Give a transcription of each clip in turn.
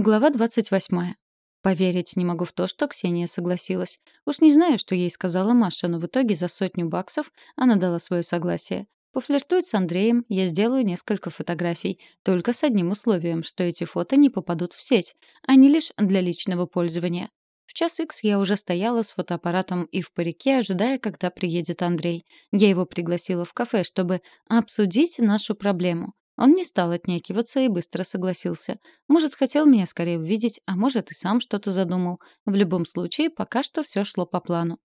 Глава 28. Поверить не могу в то, что Ксения согласилась. Уж не знаю, что ей сказала Маша, но в итоге за сотню баксов она дала свое согласие. Пофлиртует с Андреем, я сделаю несколько фотографий, только с одним условием, что эти фото не попадут в сеть, а не лишь для личного пользования. В час икс я уже стояла с фотоаппаратом и в парике, ожидая, когда приедет Андрей. Я его пригласила в кафе, чтобы обсудить нашу проблему. Он не стал отнекиваться и быстро согласился. Может, хотел меня скорее увидеть, а может, и сам что-то задумал. В любом случае, пока что все шло по плану.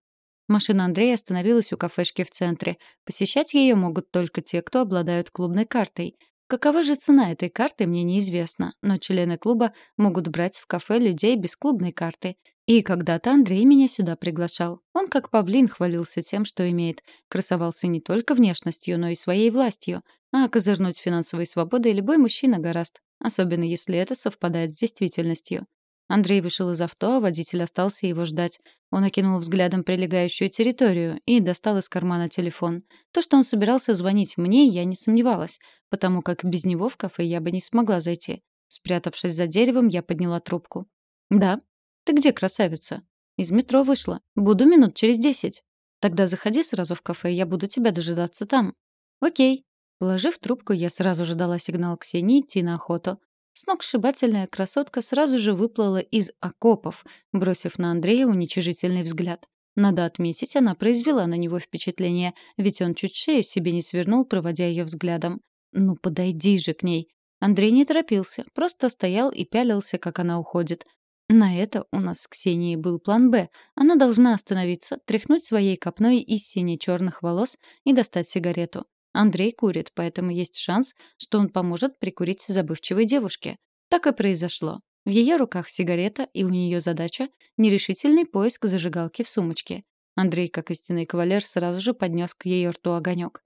Машина Андрея остановилась у кафешки в центре. Посещать ее могут только те, кто обладают клубной картой. Какова же цена этой карты, мне неизвестно, но члены клуба могут брать в кафе людей без клубной карты. И когда-то Андрей меня сюда приглашал. Он как павлин хвалился тем, что имеет. Красовался не только внешностью, но и своей властью. А козырнуть финансовой свободой любой мужчина гораст, особенно если это совпадает с действительностью. Андрей вышел из авто, а водитель остался его ждать. Он окинул взглядом прилегающую территорию и достал из кармана телефон. То, что он собирался звонить мне, я не сомневалась, потому как без него в кафе я бы не смогла зайти. Спрятавшись за деревом, я подняла трубку. «Да». «Ты где, красавица?» «Из метро вышла. Буду минут через десять». «Тогда заходи сразу в кафе, я буду тебя дожидаться там». «Окей», Положив трубку, я сразу же дала сигнал Ксении идти на охоту. Сногсшибательная красотка сразу же выплыла из окопов, бросив на Андрея уничижительный взгляд. Надо отметить, она произвела на него впечатление, ведь он чуть шею себе не свернул, проводя ее взглядом. «Ну, подойди же к ней!» Андрей не торопился, просто стоял и пялился, как она уходит. На это у нас с Ксенией был план «Б». Она должна остановиться, тряхнуть своей копной из сине-черных волос и достать сигарету. Андрей курит, поэтому есть шанс, что он поможет прикурить забывчивой девушке. Так и произошло. В ее руках сигарета, и у нее задача — нерешительный поиск зажигалки в сумочке. Андрей, как истинный кавалер, сразу же поднес к ее рту огонек.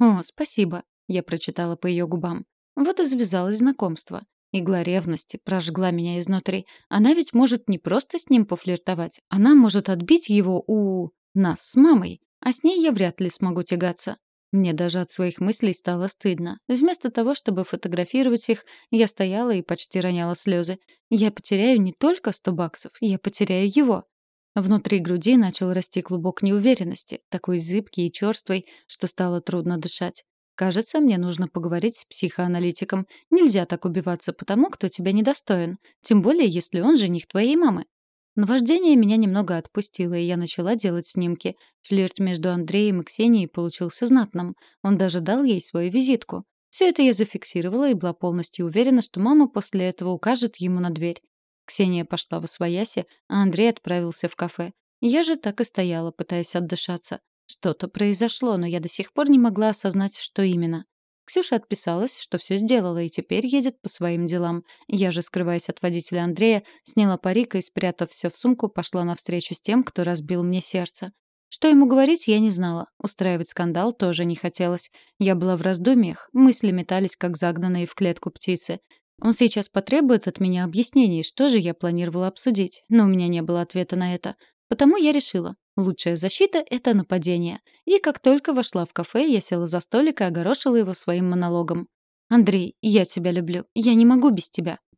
«О, спасибо», — я прочитала по ее губам. Вот и завязалось знакомство. Игла ревности прожгла меня изнутри. Она ведь может не просто с ним пофлиртовать, она может отбить его у... нас с мамой. А с ней я вряд ли смогу тягаться. Мне даже от своих мыслей стало стыдно. Вместо того, чтобы фотографировать их, я стояла и почти роняла слезы. Я потеряю не только сто баксов, я потеряю его. Внутри груди начал расти клубок неуверенности, такой зыбкий и черствый, что стало трудно дышать. Кажется, мне нужно поговорить с психоаналитиком. Нельзя так убиваться потому, кто тебя недостоин. Тем более, если он жених твоей мамы. Наваждение меня немного отпустило, и я начала делать снимки. Флирт между Андреем и Ксенией получился знатным. Он даже дал ей свою визитку. Все это я зафиксировала и была полностью уверена, что мама после этого укажет ему на дверь. Ксения пошла в освояси, а Андрей отправился в кафе. Я же так и стояла, пытаясь отдышаться. Что-то произошло, но я до сих пор не могла осознать, что именно. Ксюша отписалась, что все сделала и теперь едет по своим делам. Я же, скрываясь от водителя Андрея, сняла парик и, спрятав все в сумку, пошла навстречу с тем, кто разбил мне сердце. Что ему говорить, я не знала. Устраивать скандал тоже не хотелось. Я была в раздумьях, мысли метались, как загнанные в клетку птицы. Он сейчас потребует от меня объяснений, что же я планировала обсудить, но у меня не было ответа на это. Потому я решила, Лучшая защита — это нападение. И как только вошла в кафе, я села за столик и огорошила его своим монологом. «Андрей, я тебя люблю. Я не могу без тебя».